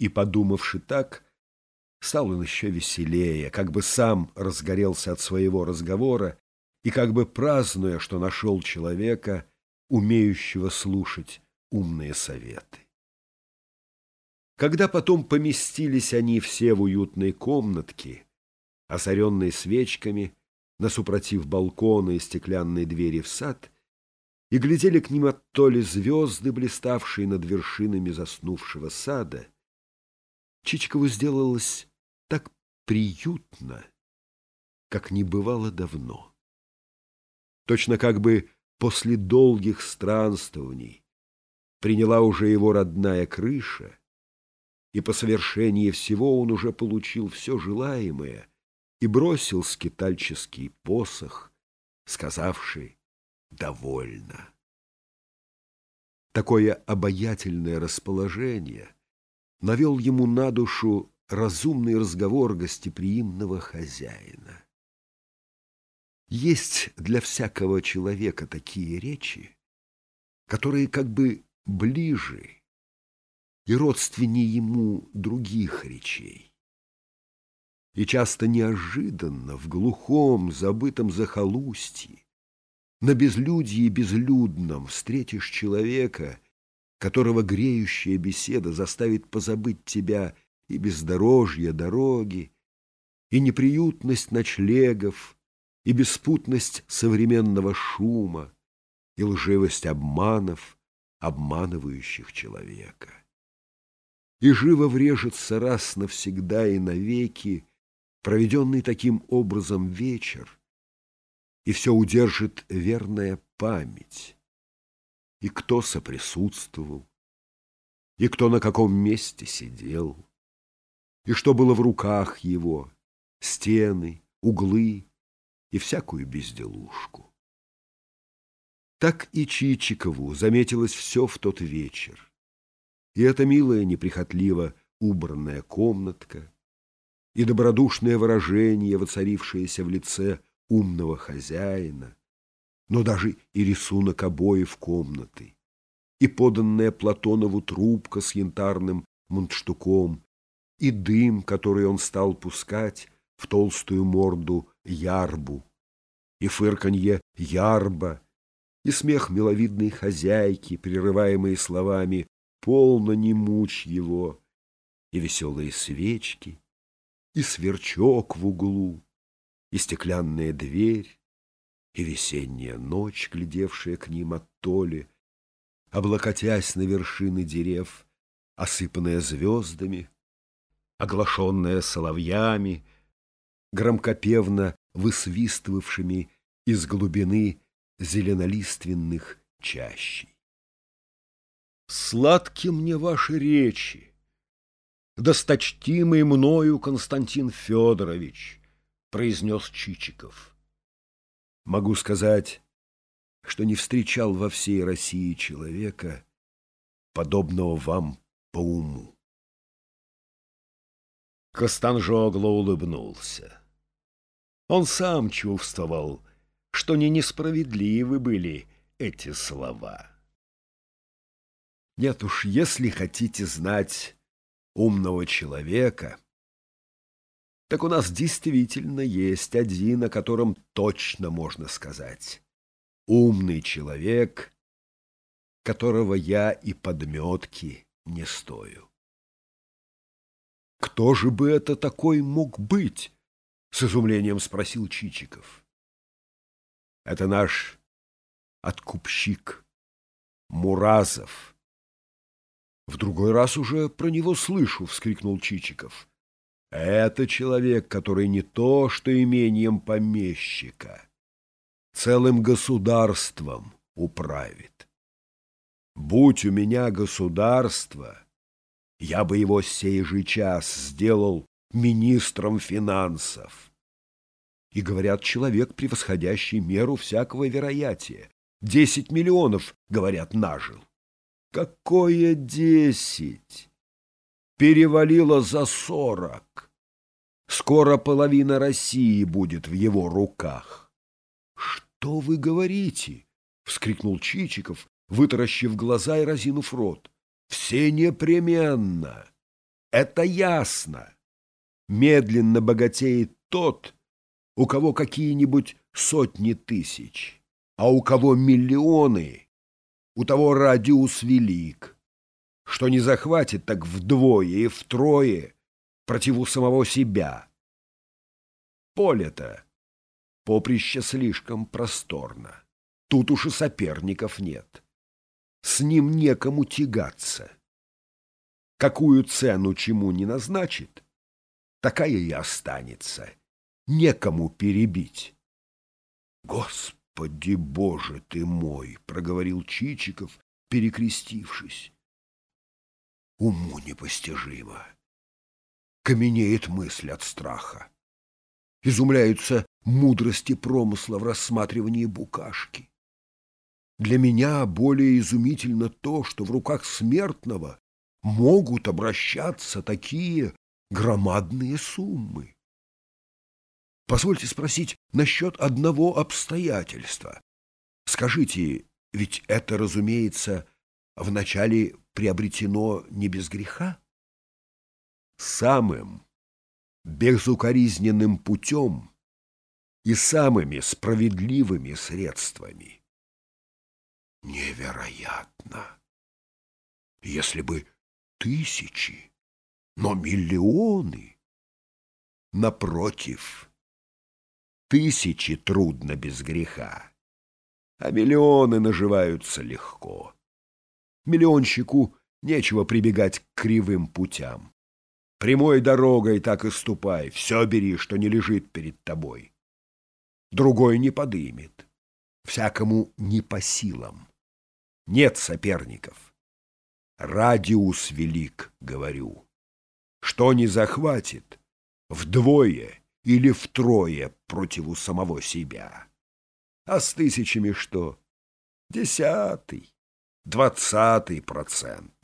И, подумавши так, стал он еще веселее, как бы сам разгорелся от своего разговора и как бы празднуя, что нашел человека, умеющего слушать умные советы. Когда потом поместились они все в уютной комнатке, озаренной свечками, насупротив балкона и стеклянной двери в сад, и глядели к ним от то ли звезды, блиставшие над вершинами заснувшего сада, Чичкову сделалось так приютно, как не бывало давно. Точно как бы после долгих странствований приняла уже его родная крыша, и по совершении всего он уже получил все желаемое и бросил скитальческий посох, сказавший «довольно». Такое обаятельное расположение навел ему на душу разумный разговор гостеприимного хозяина. Есть для всякого человека такие речи, которые как бы ближе и родственнее ему других речей. И часто неожиданно в глухом, забытом захолустье, на безлюдье безлюдном встретишь человека, которого греющая беседа заставит позабыть тебя и бездорожье дороги, и неприютность ночлегов, и беспутность современного шума, и лживость обманов, обманывающих человека. И живо врежется раз навсегда и навеки проведенный таким образом вечер, и все удержит верная память, и кто соприсутствовал, и кто на каком месте сидел, и что было в руках его, стены, углы и всякую безделушку. Так и Чичикову заметилось все в тот вечер. И эта милая, неприхотливо убранная комнатка, и добродушное выражение, воцарившееся в лице умного хозяина, но даже и рисунок обоев комнаты, и поданная Платонову трубка с янтарным мундштуком, и дым, который он стал пускать в толстую морду ярбу, и фырканье ярба, и смех миловидной хозяйки, прерываемые словами «полно не мучь его», и веселые свечки, и сверчок в углу, и стеклянная дверь, и весенняя ночь, глядевшая к ним от толи, облокотясь на вершины дерев, осыпанная звездами, оглашенная соловьями, громкопевно высвистывавшими из глубины зеленолиственных чащей. Сладки мне ваши речи, досточтимый мною Константин Федорович, произнес Чичиков. Могу сказать, что не встречал во всей России человека, подобного вам по уму. Костанжогло улыбнулся. Он сам чувствовал, что не несправедливы были эти слова. Нет уж, если хотите знать умного человека, так у нас действительно есть один, о котором точно можно сказать. Умный человек, которого я и подметки не стою. «Кто же бы это такой мог быть?» — с изумлением спросил Чичиков. «Это наш откупщик Муразов». «В другой раз уже про него слышу», — вскрикнул Чичиков. «Это человек, который не то что имением помещика, целым государством управит. Будь у меня государство...» я бы его сей же час сделал министром финансов. И, говорят, человек, превосходящий меру всякого вероятия. Десять миллионов, говорят, нажил. Какое десять? Перевалило за сорок. Скоро половина России будет в его руках. — Что вы говорите? — вскрикнул Чичиков, вытаращив глаза и разинув рот. Все непременно. Это ясно. Медленно богатеет тот, у кого какие-нибудь сотни тысяч, а у кого миллионы, у того радиус велик, что не захватит так вдвое и втрое противу самого себя. Поле-то, поприще слишком просторно, тут уж и соперников нет, с ним некому тягаться. Какую цену чему не назначит, такая и останется, некому перебить. Господи Боже ты мой, проговорил Чичиков, перекрестившись. Уму непостижимо. Каменеет мысль от страха. Изумляются мудрости промысла в рассматривании букашки. Для меня более изумительно то, что в руках смертного могут обращаться такие громадные суммы. Позвольте спросить насчет одного обстоятельства. Скажите, ведь это, разумеется, вначале приобретено не без греха? Самым безукоризненным путем и самыми справедливыми средствами. Невероятно! Если бы тысячи, но миллионы. Напротив, тысячи трудно без греха, а миллионы наживаются легко. Миллионщику нечего прибегать к кривым путям. Прямой дорогой так и ступай, все бери, что не лежит перед тобой. Другой не подымет, всякому не по силам. Нет соперников. Радиус велик, говорю. Что не захватит, вдвое или втрое противу самого себя. А с тысячами что? Десятый, двадцатый процент.